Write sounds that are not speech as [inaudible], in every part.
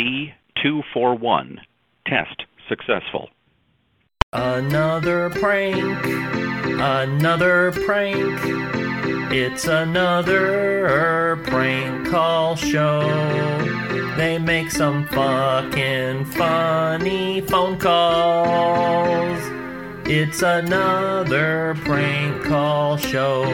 D241. Test successful. Another prank. Another prank. It's another prank call show. They make some fucking funny phone calls. It's another prank call show.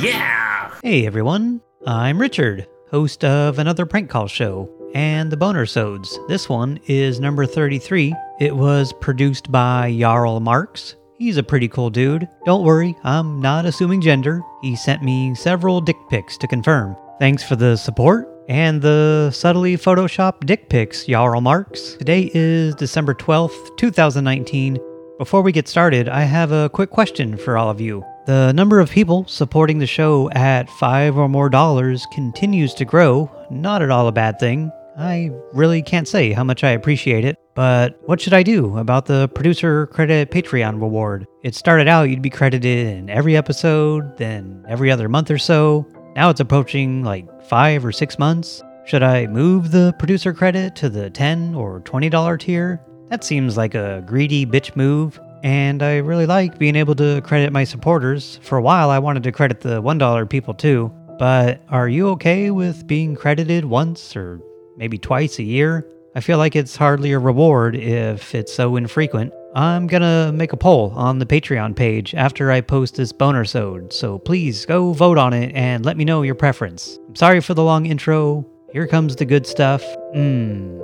Yeah! Hey everyone, I'm Richard, host of another prank call show and the Boner Sods. This one is number 33. It was produced by Jarl Marks. He's a pretty cool dude. Don't worry, I'm not assuming gender. He sent me several dick pics to confirm. Thanks for the support and the subtly photoshopped dick pics, Jarl Marks. Today is December 12th, 2019. Before we get started, I have a quick question for all of you. The number of people supporting the show at five or more dollars continues to grow. Not at all a bad thing. I really can't say how much I appreciate it, but what should I do about the producer credit Patreon reward? It started out you'd be credited in every episode, then every other month or so. Now it's approaching like five or six months. Should I move the producer credit to the 10 or $20 tier? That seems like a greedy bitch move, and I really like being able to credit my supporters. For a while, I wanted to credit the $1 people too, but are you okay with being credited once or maybe twice a year. I feel like it's hardly a reward if it's so infrequent. I'm gonna make a poll on the Patreon page after I post this boner sode, so please go vote on it and let me know your preference. I'm sorry for the long intro. Here comes the good stuff. Mmm.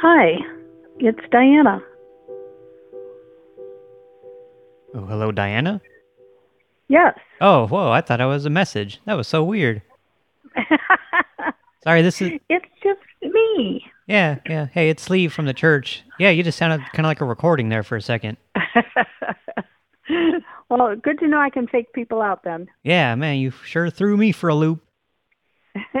Hi, it's Diana. Oh, hello, Diana? Yes. Oh, whoa, I thought I was a message. That was so weird. [laughs] Sorry, this is... It's just me. Yeah, yeah. Hey, it's Lee from the church. Yeah, you just sounded kind of like a recording there for a second. [laughs] well, good to know I can fake people out then. Yeah, man, you sure threw me for a loop. [laughs]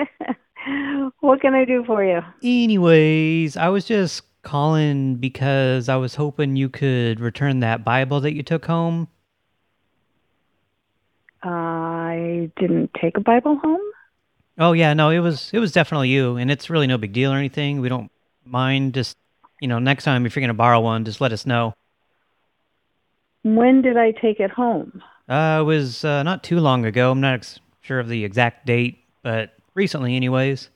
what can I do for you? Anyways, I was just calling because I was hoping you could return that Bible that you took home. I didn't take a Bible home? Oh yeah, no, it was it was definitely you, and it's really no big deal or anything. We don't mind. Just you know, next time if you're gonna borrow one, just let us know. When did I take it home? Uh, it was uh, not too long ago. I'm not sure of the exact date, but recently, anyways.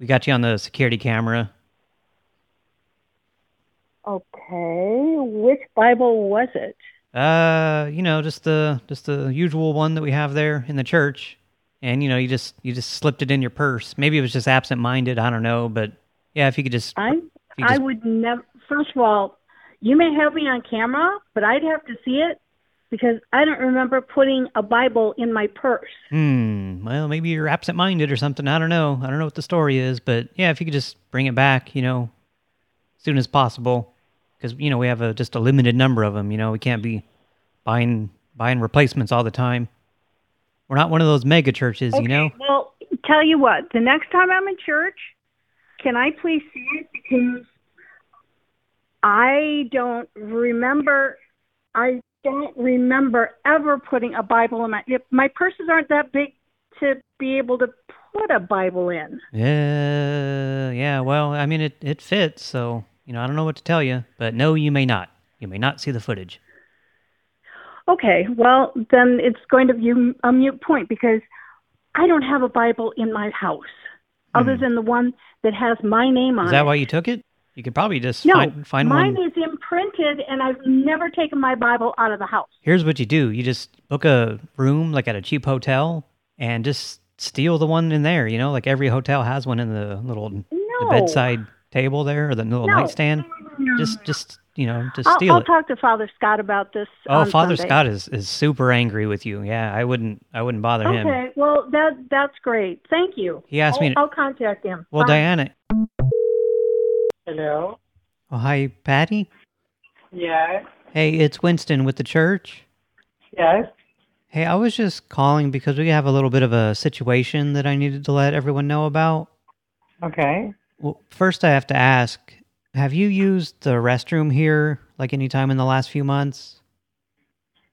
We got you on the security camera. Okay, which Bible was it? Uh, you know, just the just the usual one that we have there in the church and you know you just you just slipped it in your purse. Maybe it was just absent-minded. I don't know, but yeah, if you could just. I I would never. First of all, you may have me on camera, but I'd have to see it because I don't remember putting a Bible in my purse. Hmm. Well, maybe you're absent-minded or something. I don't know. I don't know what the story is, but yeah, if you could just bring it back, you know, as soon as possible, because you know we have a just a limited number of them. You know, we can't be buying buying replacements all the time. We're not one of those mega churches, okay, you know? Well, tell you what, the next time I'm in church, can I please see it? Because I don't remember, I don't remember ever putting a Bible in my, my purses aren't that big to be able to put a Bible in. Yeah, yeah, well, I mean, it, it fits, so, you know, I don't know what to tell you, but no, you may not. You may not see the footage. Okay, well, then it's going to be a mute point because I don't have a Bible in my house hmm. other than the one that has my name on it. Is that it. why you took it? You could probably just no, find, find mine one. is imprinted, and I've never taken my Bible out of the house. Here's what you do. You just book a room, like at a cheap hotel, and just steal the one in there, you know? Like every hotel has one in the little no. the bedside table there, or the little no. nightstand. No. Just just you know, just I'll, steal I'll it. talk to Father Scott about this. Oh, Father Sunday. Scott is is super angry with you. Yeah, I wouldn't I wouldn't bother okay, him. Okay, well that that's great. Thank you. He asked I'll, me. To, I'll contact him. Well, Bye. Diana. Hello. Oh, hi, Patty. Yes. Hey, it's Winston with the church. Yes. Hey, I was just calling because we have a little bit of a situation that I needed to let everyone know about. Okay. Well, first I have to ask, have you used the restroom here, like, any time in the last few months?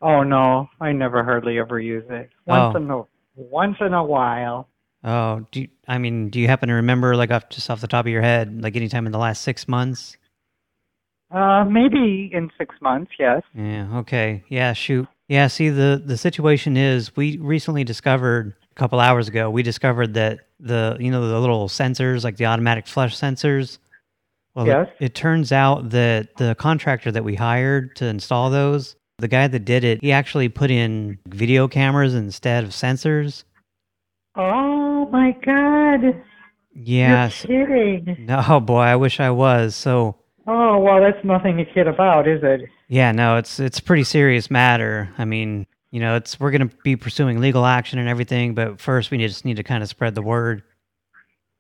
Oh, no. I never hardly ever use it. Once Oh. in a once in a while. Oh, do you, I mean, do you happen to remember, like, off just off the top of your head, like anytime in the last six months? Uh, maybe in six months, yes. Yeah, okay. Yeah, shoot. Yeah, see, the, the situation is we recently discovered, a couple hours ago, we discovered that the, you know, the little sensors, like the automatic flush sensors, well, Yes. it, it turns out that the contractor that we hired to install those, the guy that did it, he actually put in video cameras instead of sensors. Oh my God! Yes. You're kidding. No, oh, boy, I wish I was. So, Oh well, that's nothing to kid about, is it? Yeah, no, it's it's a pretty serious matter. I mean, you know, it's we're going to be pursuing legal action and everything, but first we just need to kind of spread the word.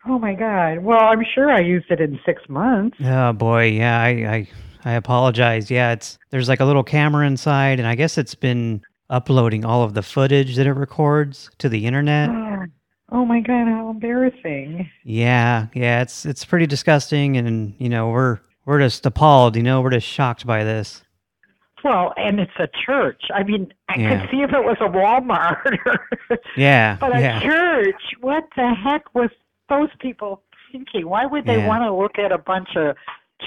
Oh my God! Well, I'm sure I used it in six months. Oh boy, yeah, I I I apologize. Yeah, it's there's like a little camera inside and I guess it's been uploading all of the footage that it records to the internet. [gasps] Oh my God! How embarrassing! Yeah, yeah, it's it's pretty disgusting and you know, we're we're just appalled, you know, we're just shocked by this. Well, and it's a church. I mean, I Yeah. could see if it was a Walmart, Yeah, [laughs] but a yeah. church. What the heck was those people thinking? Why would they Yeah. want to look at a bunch of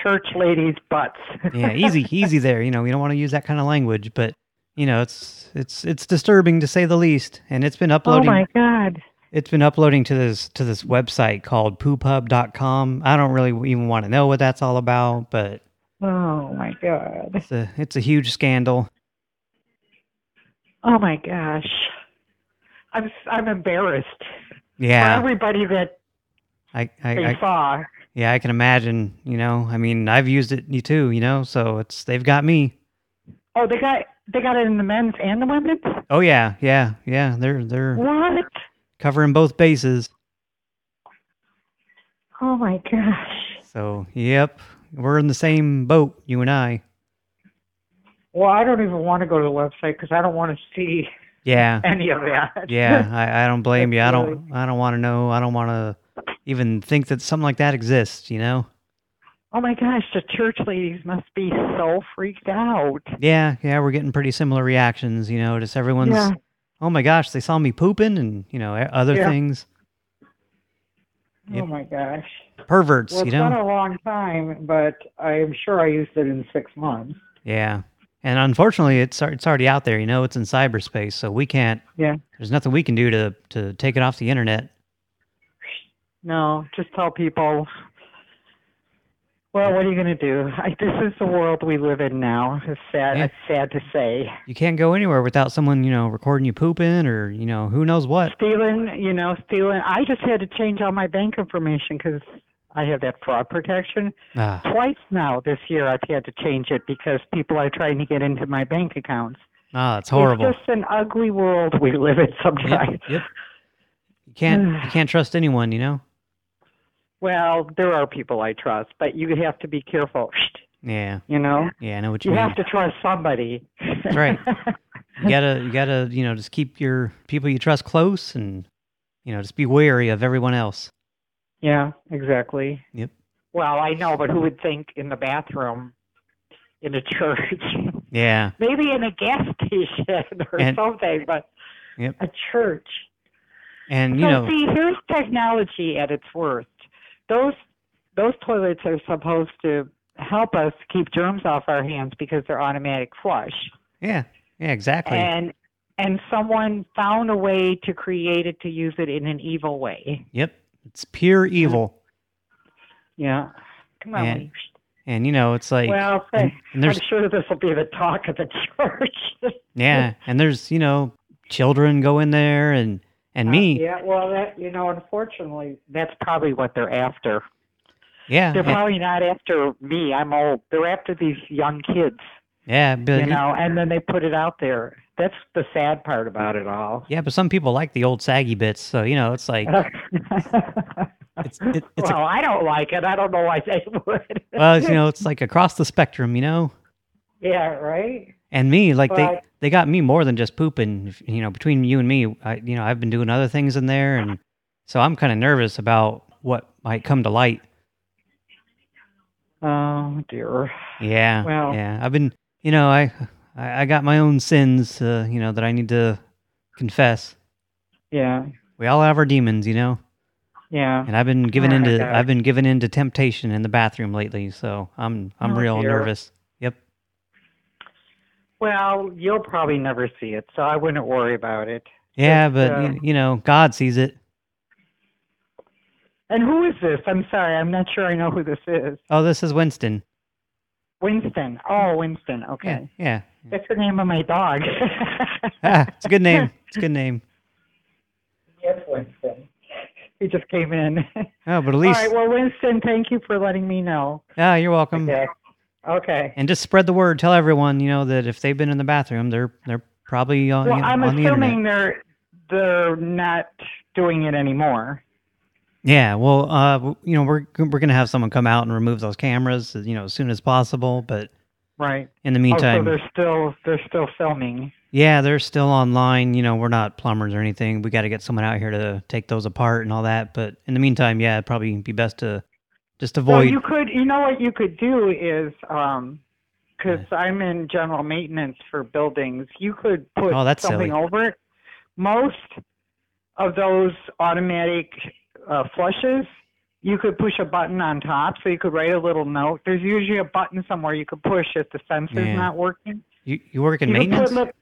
church ladies' butts? [laughs] yeah, easy, easy there. You know, we don't want to use that kind of language, but you know, it's it's it's disturbing to say the least. And it's been oh uploading. oh my God! It's been uploading to this to this website called poophub.com. I don't really even want to know what that's all about, but Oh my God! it's a it's a huge scandal. Oh my gosh! I'm I'm embarrassed for Yeah, everybody that I, I, they I saw. yeah I can imagine. You know, I mean, I've used it you too. You know, so it's they've got me. Oh, they got they got it in the men's and the women's. Oh yeah, yeah, yeah. They're they're What? covering both bases. Oh my gosh! So yep, we're in the same boat, you and I. Well, I don't even want to go to the website because I don't want to see Yeah, [laughs] any of that. yeah. I, I don't blame you. I don't. I don't want to know. I don't want to even think that something like that exists. You know. Oh my gosh, the church ladies must be so freaked out. Yeah, yeah. We're getting pretty similar reactions. You know, just everyone's. Yeah. Oh my gosh, they saw me pooping, and you know, other Yeah. things. Oh yep. Oh my gosh. Perverts. Well, you it's know. been a long time, but I'm sure I used it in six months. Yeah. And unfortunately, it's it's already out there. You know, it's in cyberspace, so we can't. Yeah. There's nothing we can do to to take it off the internet. No, just tell people. Well, what are you going to do? I, this is the world we live in now. It's sad. Yeah. It's sad to say. You can't go anywhere without someone, you know, recording you pooping or you know who knows what. Stealing, you know, stealing. I just had to change all my bank information because I have that fraud protection. Ah, Twice now this year I've had to change it because people are trying to get into my bank accounts. ah, it's horrible. It's just an ugly world we live in Yep, sometimes. yep. You can't you can't trust anyone, you know. Well, there are people I trust, but you have to be careful. [laughs] Yeah, You know, yeah. I know what you, you mean. have to trust somebody. That's right. You gotta you gotta you know just keep your people you trust close and you know just be wary of everyone else. yeah, exactly. Yep. Well, I know, but who would think in the bathroom in a church? [laughs] Yeah. Maybe in a gas station or And- something, but Yep. a church. And you so know see, here's technology at its worst. Those those toilets are supposed to help us keep germs off our hands because they're automatic flush. yeah yeah exactly. And and someone found a way to create it to use it in an evil way. Yep. It's pure evil. Yeah. Come on. And- And you know it's like well, and, and [laughs] I'm sure this will be the talk of the [laughs] church. yeah and there's you know children go in there and and me Uh, yeah, well, that you know, unfortunately, that's probably what they're after. yeah They're probably not after me. I'm old. They're after these young kids, yeah but you know, and then they put it out there. That's the sad part about it all. yeah but some people like the old saggy bits so you know it's like [laughs] it's it, it's well, I don't like it. I don't know why they [laughs] would. well you know it's like across the spectrum you know yeah, right. And me like they they got me more than just pooping you know between you and me I you know I've been doing other things in there and so I'm kind of nervous about what might come to light Oh dear. yeah Well- yeah I've been you know I I, I got my own sins uh, you know that I need to confess Yeah. We all have our demons, you know. Yeah. And I've been given into I've been given into temptation in the bathroom lately, so I'm I'm Oh, real dear. nervous. Well, you'll probably never see it, so I wouldn't worry about it. Yeah, Just, but uh, you know, God sees it. And who is this? I'm sorry, I'm not sure I know who this is. Oh, this is Winston. Winston. Oh, Winston. Okay. Yeah. Yeah. That's the name of my dog. [laughs] Ah, it's a good name. It's a good name. yes, Winston. He just came in. Oh, but at least All right, Well, Winston, thank you for letting me know. Yeah, you're welcome. Okay. Okay. And just spread the word. Tell everyone, you know, that if they've been in the bathroom, they're they're probably on, Well, you know, I'm on the assuming they're they're not doing it anymore. Yeah, well, uh, you know, we're we're gonna have someone come out and remove those cameras, you know, as soon as possible. But Right. in the Oh, meantime, so they're still they're still filming. yeah, they're still online. You know, we're not plumbers or anything. We got to get someone out here to take those apart and all that. But in the meantime, yeah, it'd probably be best to just Well, avoid. you could, you know what you could do is, um, because I'm in general maintenance for buildings, you could put Oh, that's something silly. over it. Most of those automatic uh, flushes, you could push a button on top, so you could write a little note. There's usually a button somewhere you could push if the sensor's Yeah. not working. you you work in You put maintenance?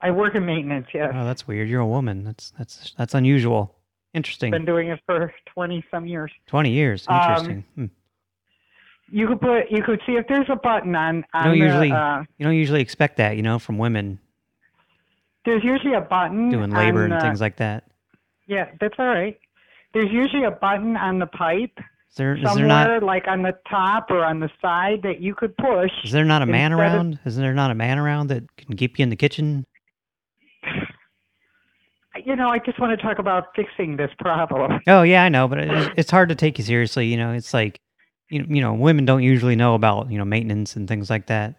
I work in maintenance. Yes, Oh, that's weird. You're a woman. That's that's that's unusual. Interesting. been doing it for [laughs] twenty some years. Twenty years. Um, Interesting. Hmm. You could put, you could see if there's a button on. You on don't the, usually uh, you don't usually expect that, you know, from women there's usually a button doing labor on and the- things like that. Yeah, that's all right. There's usually a button on the pipe Is there is there not like on the top or on the side, that you could push. is there not a man instead of- around? Is there not a man around that can keep you in the kitchen? You know, I just want to talk about fixing this problem. [laughs] Oh yeah, I know, but it's, it's hard to take you seriously. You know, it's like you you know, women don't usually know about you know maintenance and things like that.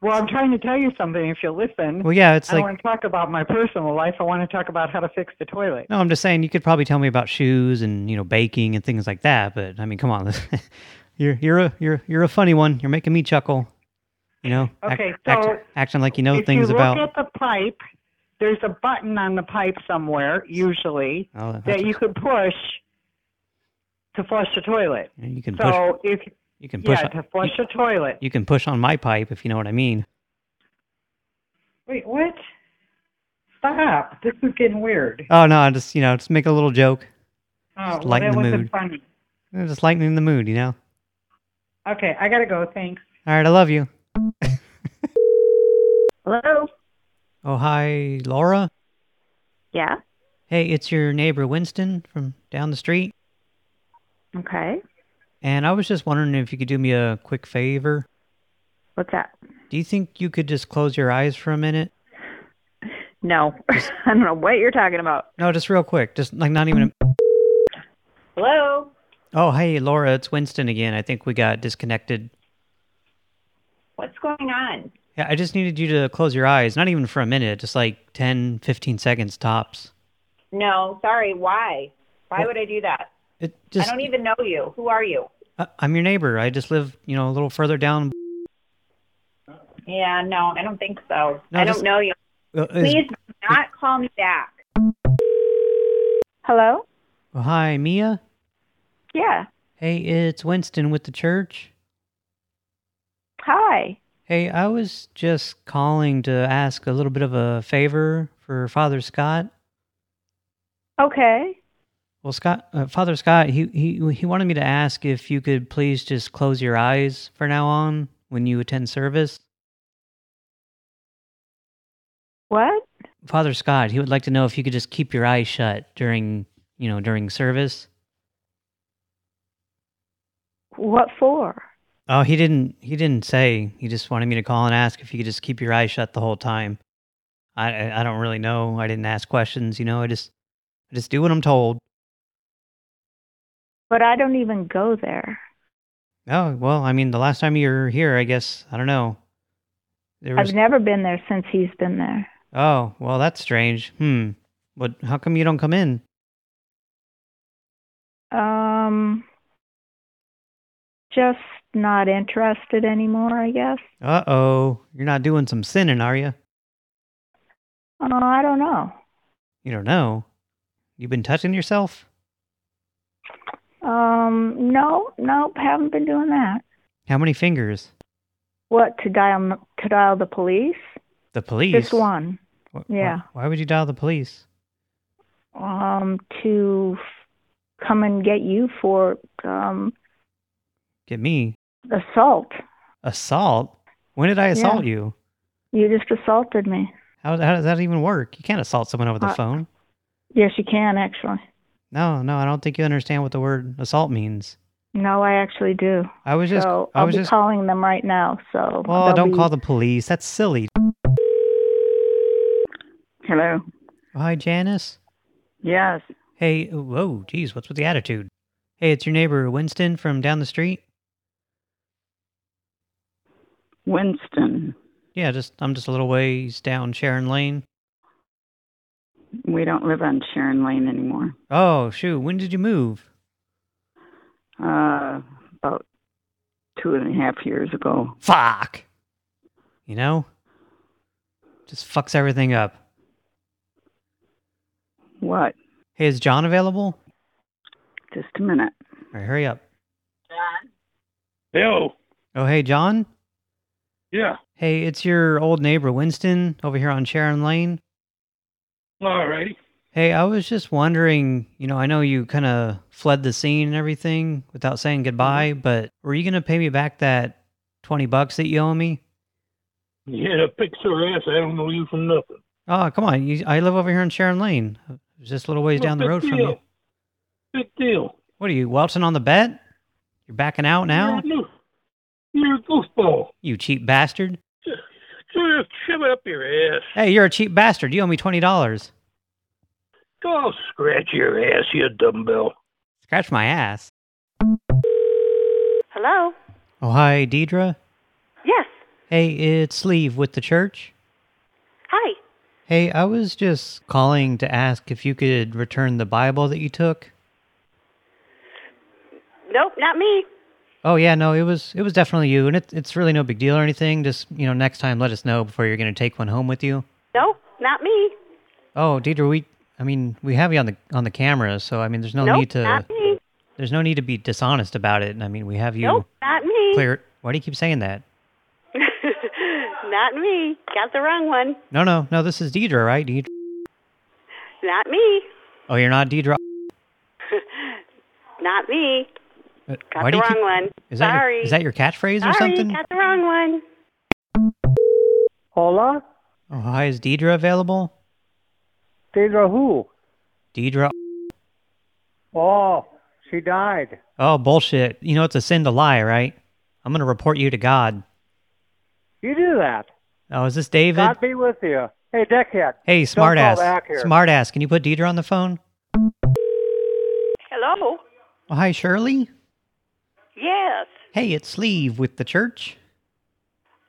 Well, I'm trying to tell you something. If you'll listen, Well, yeah, it's I don't like want to talk about my personal life. I want to talk about how to fix the toilet. no, I'm just saying you could probably tell me about shoes and you know baking and things like that. But I mean, come on, [laughs] you're you're a you're you're a funny one. You're making me chuckle. You know, Okay, act- so acting like you know if things you about. look at the pipe, there's a button on the pipe somewhere, usually, oh, that you could push to flush the toilet. you can push. So if You can push. yeah, on, to flush the toilet. you can push on my pipe if you know what I mean. Wait, what? Stop! [laughs] This is getting weird. Oh no, I just you know just make a little joke, Oh, well, that wasn't mood. funny. Just lightening the mood. You know. Okay, I gotta go. Thanks. All right, I love you. [laughs] Hello? Oh hi, Laura. Yeah. Hey, it's your neighbor Winston from down the street, Okay. and I was just wondering if you could do me a quick favor. What's that? Do you think you could just close your eyes for a minute? No. [laughs] I don't know what you're talking about. No, just real quick. Just like not even. A... Hello? Oh, hey, Laura, it's Winston again. I think we got disconnected. What's going on? Yeah, I just needed you to close your eyes. Not even for a minute, just like 10, 15 seconds tops. No, sorry. Why? Why Well, would I do that? It just. I don't even know you. Who are you? I- I'm your neighbor. I just live, you know, a little further down. Yeah, no, I don't think so. No, I just- don't know you. Uh, Please do not call me back. Hello? oh, hi, Mia. Yeah. Hey, it's Winston with the church. Hi. Hey, I was just calling to ask a little bit of a favor for Father Scott. Okay. Well, Scott, uh, Father Scott, he he he wanted me to ask if you could please just close your eyes for now on when you attend service. What? Father Scott, he would like to know if you could just keep your eyes shut during, you know, during service. What for? Oh, he didn't he didn't say. He just wanted me to call and ask if you could just keep your eyes shut the whole time. I I don't really know. I didn't ask questions, you know. I just I just do what I'm told. But I don't even go there. Oh, well, I mean, the last time you were here, I guess, I don't know. There was I've never been there since he's been there. Oh, well, that's strange. Hmm. But how come you don't come in? Um, just not interested anymore, I guess. Uh-oh. You're not doing some sinning, are you? Oh, I don't know. You don't know. You've been touching yourself? Um, no, nope, haven't been doing that. How many fingers? What to dial to dial the police? The police? Just one. Yeah. Why would you dial the police? Um, to f- come and get you for um Get me? Assault. Assault? When did I assault you? You just assaulted me. How, how does that even work? You can't assault someone over the Uh, phone. Yes, you can actually. No, no, I don't think you understand what the word assault means. No, I actually do. I was just, so I was just, calling them right now. So well, don't be- call the police. That's silly. Hello. Hi, Janice. Yes. Hey, whoa, geez, what's with the attitude? Hey, it's your neighbor Winston from down the street. Winston. Yeah, just I'm just a little ways down Sharon Lane. We don't live on Sharon Lane anymore. Oh, shoot, when did you move? Uh, about two and a half years ago. Fuck. You know? Just fucks everything up. What? Hey, is John available? Just a minute. All right, hurry up. John. Hello. Oh, hey, John? Yeah. Hey, it's your old neighbor Winston over here on Sharon Lane. All righty. Hey, I was just wondering, you know, I know you kind of fled the scene and everything without saying mm-hmm. goodbye, but were you going to pay me back that 20 bucks that you owe me? Yeah, fix your ass. I don't know you from nothing. Oh, come on. You, I live over here on Sharon Lane. It's just a little ways Well, down the road from you. Big deal. What are you, welching on the bet? You're backing out now? A- you're a goofball. You cheap bastard. Just shove it up your ass. Hey, you're a cheap bastard. You owe me $20. Go scratch your ass, you dumbbell. Scratch my ass. Hello. Oh, hi, Deidre. Yes. Hey, it's Sleeve with the church. Hi. Hey, I was just calling to ask if you could return the Bible that you took. Nope, not me. Oh yeah, no, it was it was definitely you, and it, it's really no big deal or anything. Just you know, next time let us know before you're going to take one home with you. No, not me. Oh, Deidre, we I mean we have you on the on the camera, so I mean there's no nope, need to not me. there's no need to be dishonest about it. And I mean we have you Nope, not me. clear. Why do you keep saying that? [laughs] not me. Got the wrong one. No, no, no. This is Deidre, right? Deidre. Not me. Oh, you're not Deidre. [laughs] Not me. Got Why the wrong keep, one. Is that Sorry. your, is that your catchphrase or Sorry, something? got the wrong one. Hola? Oh, hi, is Deidre available? Deidre who? Deidre. Oh, she died. Oh, bullshit. You know it's a sin to lie, right? I'm going to report you to God. You do that. Oh, is this David? God be with you. Hey, dickhead. hey, Don't smartass. Smartass, can you put Deidre on the phone? Hello. Oh, hi, Shirley. Yes. Hey, it's Sleeve with the church.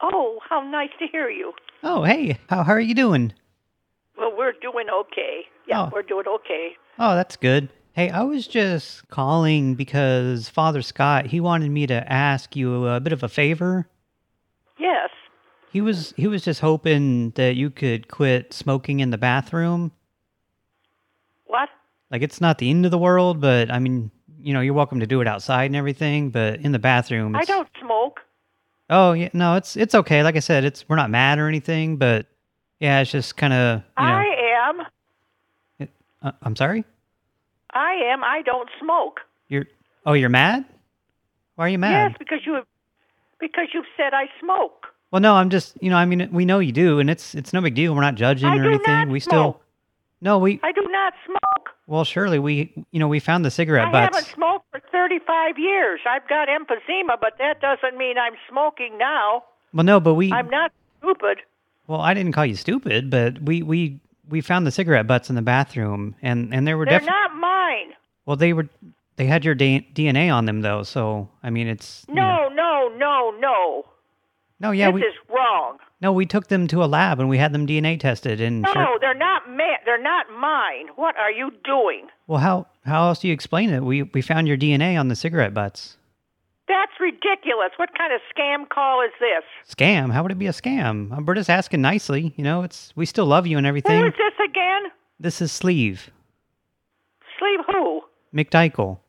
Oh, how nice to hear you. Oh, hey, how, how are you doing? Well, we're doing okay. Yeah, Oh. we're doing okay. Oh, that's good. Hey, I was just calling because Father Scott, he wanted me to ask you a bit of a favor. Yes. He was he was just hoping that you could quit smoking in the bathroom. What? Like it's not the end of the world, but I mean, you know, you're welcome to do it outside and everything, but in the bathroom I don't smoke. Oh, yeah, no, it's it's okay. Like I said, it's we're not mad or anything, but yeah, it's just kind of, you know, I am. uh, I'm sorry? I am. I don't smoke. You're Oh, you're mad? Why are you mad? Yes, because you because you've said I smoke. Well, no, I'm just, you know, I mean, we know you do, and it's it's no big deal. We're not judging I or anything. we smoke. still No, we I do not smoke. well, surely we, you know, we found the cigarette I butts. haven't smoked for 35 years. I've got emphysema, but that doesn't mean I'm smoking now. Well, no, but we I'm not stupid. Well, I didn't call you stupid, but we we we found the cigarette butts in the bathroom, and and there were They're definitely not mine. well, they were they had your DNA on them though, so I mean, it's you know- No, no, no, no. no, yeah, this we is wrong. No, we took them to a lab and we had them DNA tested, and No, sure, they're not ma- They're not mine. What are you doing? well, how how else do you explain it? We we found your DNA on the cigarette butts. That's ridiculous. What kind of scam call is this? Scam? How would it be a scam? Uh, We're just asking nicely, you know. It's we still love you and everything. is this again? This is Sleeve. Sleeve who? McDykel.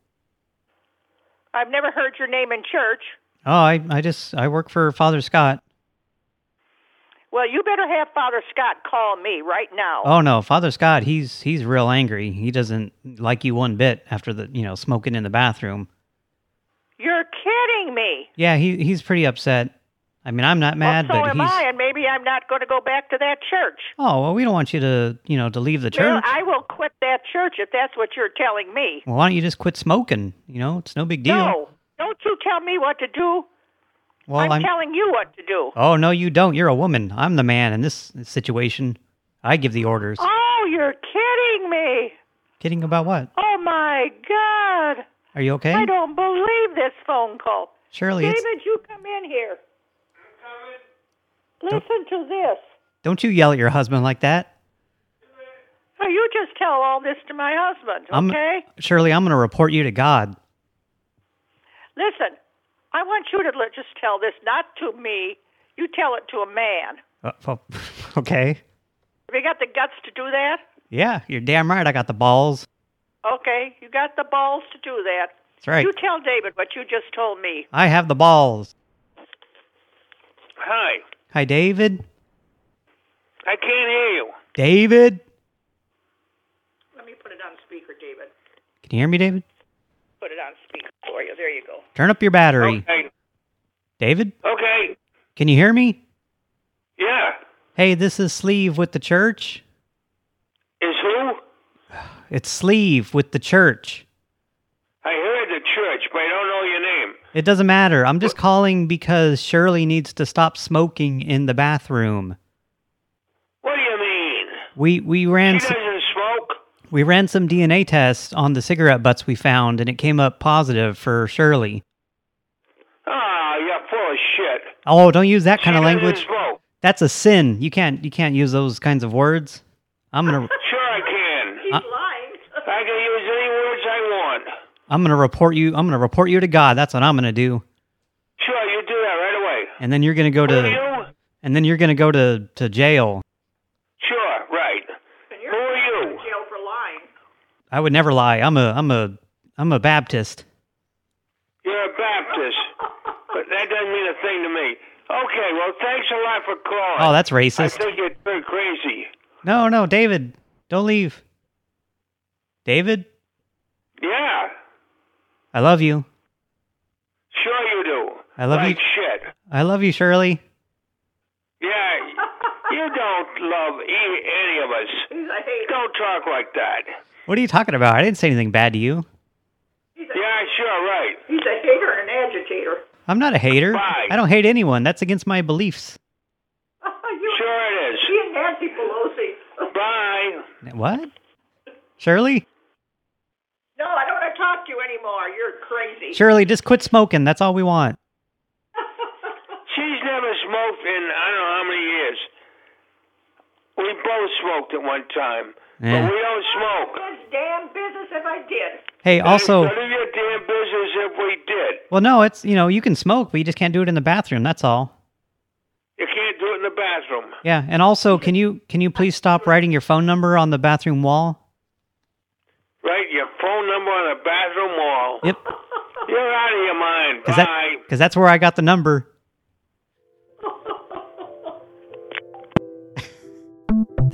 I've never heard your name in church. Oh, I, I just, I work for Father Scott. Well, you better have Father Scott call me right now. Oh no, Father Scott, he's he's real angry. He doesn't like you one bit after the, you know, smoking in the bathroom. You're kidding me. Yeah, he he's pretty upset. I mean, I'm not mad, well, so but am he's I, and maybe I'm not going to go back to that church. Oh, well, we don't want you to, you know, to leave the Well, church. I will quit that church if that's what you're telling me. Well, why don't you just quit smoking? You know, it's no big deal. No, don't you tell me what to do. Well, I'm, I'm telling you what to do. Oh, no, you don't. You're a woman. I'm the man in this situation. I give the orders. Oh, you're kidding me. Kidding about what? Oh, my God. Are you okay? I don't believe this phone call. Shirley, David, it's, you come in here. Listen to this. don't you yell at your husband like that. Oh, you just tell all this to my husband, I'm, okay? Shirley, I'm going to report you to God. Listen, I want you to li- just tell this not to me. You tell it to a man. Uh, well, [laughs] okay. Have you got the guts to do that? Yeah, you're damn right I got the balls. Okay, you got the balls to do that. That's right. You tell David what you just told me. I have the balls. Hi. Hi, David. I can't hear you. David? Let me put it on speaker, David. Can you hear me, David? Put it on speaker for you. There you go. Turn up your battery. Okay. David? Okay. Can you hear me? Yeah. Hey, this is Sleeve with the church. Is who? [sighs] It's Sleeve with the church. I heard the church, but I don't know your name. It doesn't matter. I'm just calling because Shirley needs to stop smoking in the bathroom. What do you mean? We we ran She doesn't? We ran some DNA tests on the cigarette butts we found, and it came up positive for Shirley. Ah, you're full of shit. Oh, don't use that kind she of language. That's a sin. You can't you can't use those kinds of words. I'm gonna [laughs] Sure I can. He's Uh- lying. I can use any words I want. I'm gonna report you. I'm gonna report you to God. That's what I'm gonna do. Sure, you do that right away. And then you're gonna go Who to you? and then you're gonna go to to jail. Sure, right. And you're Who are going you? to jail for lying. I would never lie. I'm a I'm a I'm a Baptist. You're a Baptist, but that doesn't mean a thing to me. Okay, well, thanks a lot for calling. Oh, that's racist. I think you're turned crazy. No, no, David, don't leave. David, Yeah, I love you. sure you do. I love like you. shit. I love you, Shirley. Yeah, you don't love e- any of us. [laughs] He's a hater. Don't talk like that. What are you talking about? I didn't say anything bad to you. Yeah, sure, right. he's a hater and an agitator. I'm not a hater. Bye. I don't hate anyone. That's against my beliefs. [laughs] you, Sure it is. He and Nancy Pelosi. [laughs] Bye. What? Shirley? No, I don't want to talk to you anymore. You're crazy. Shirley, just quit smoking. That's all we want. [laughs] She's never smoked in I don't know how many years. We both smoked at one time, Yeah. but we don't smoke. It's damn business if I did. Hey, also, None of your damn business if we did. well, no, it's, you know, you can smoke, but you just can't do it in the bathroom. That's all. You can't do it in the bathroom. Yeah, and also, can you can you please stop writing your phone number on the bathroom wall? Right? Your phone number on the bathroom wall. Yep, You're out of your mind. because Bye. that, cause that's where I got the number.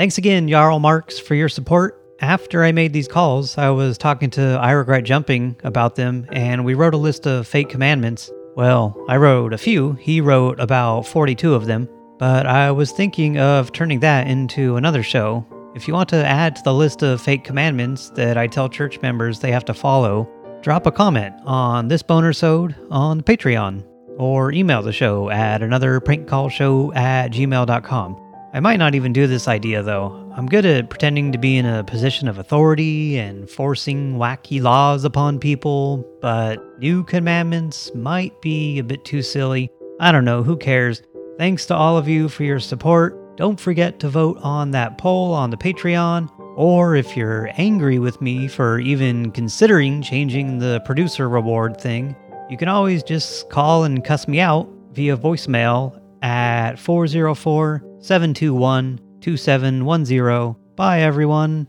Thanks again, Jarl Marks, for your support. After I made these calls, I was talking to I Regret Jumping about them, and we wrote a list of fake commandments. Well, I wrote a few. He wrote about 42 of them. But I was thinking of turning that into another show. If you want to add to the list of fake commandments that I tell church members they have to follow, drop a comment on this boner sode on Patreon, or email the show at another prank call show at gmail.com. I might not even do this idea though. I'm good at pretending to be in a position of authority and forcing wacky laws upon people, but new commandments might be a bit too silly. I don't know, who cares? Thanks to all of you for your support. Don't forget to vote on that poll on the Patreon. Or if you're angry with me for even considering changing the producer reward thing, you can always just call and cuss me out via voicemail at 404 721 2710. Bye, everyone.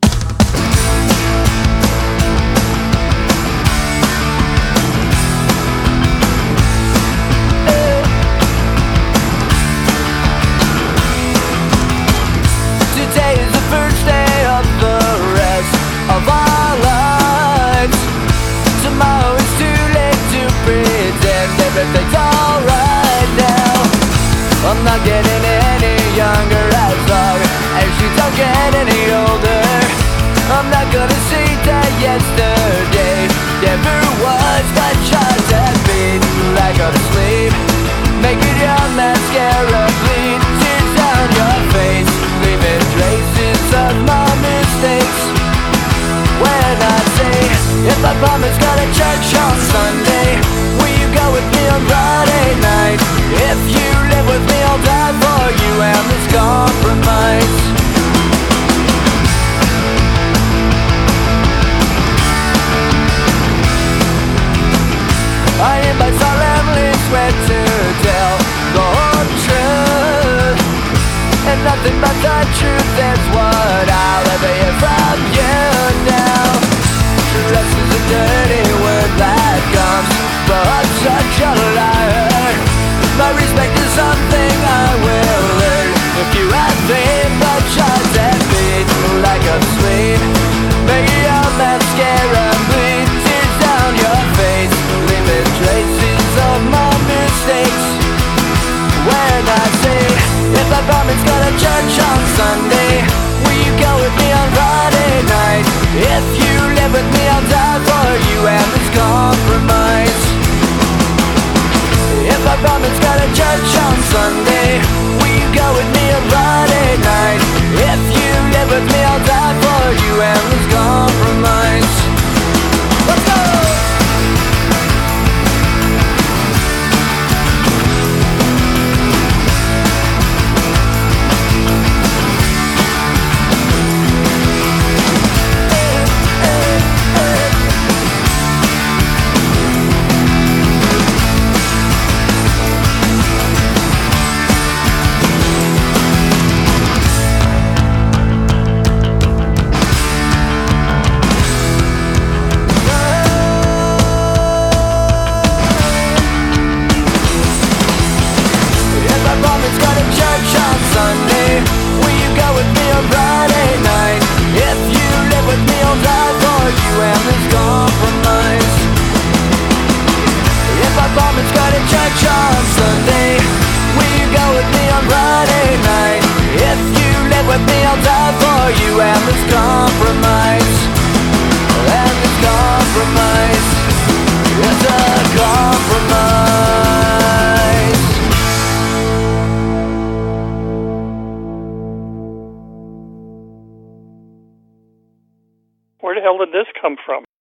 Come from?